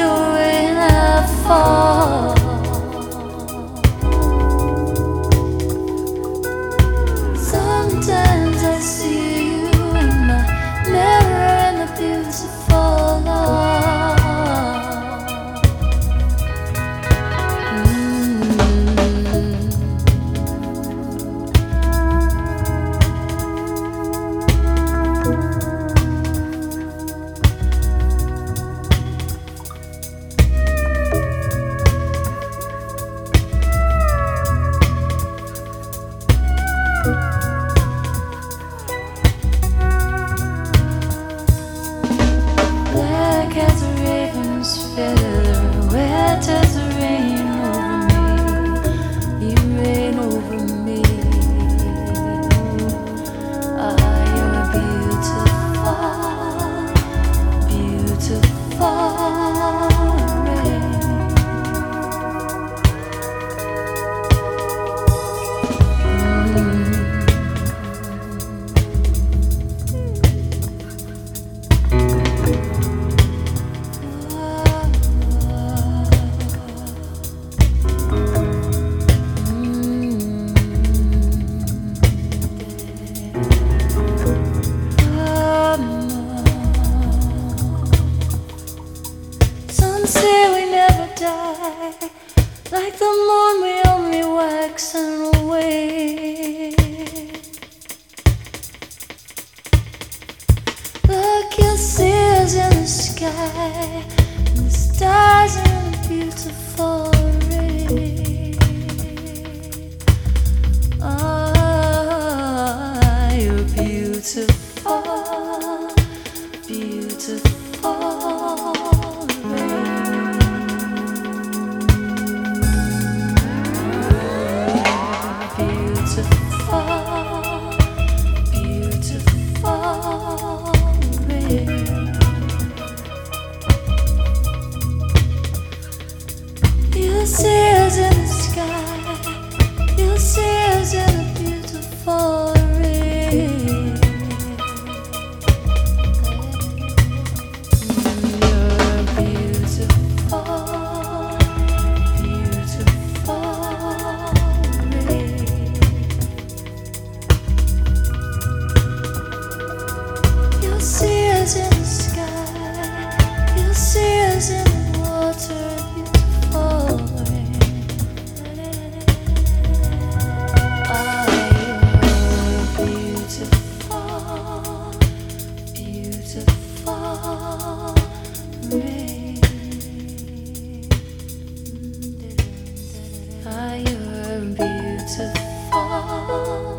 do I fall. die like the moon we only wax and away look you'll see us in the sky and the stars are beautiful. see you're beautiful,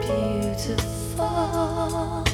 beautiful.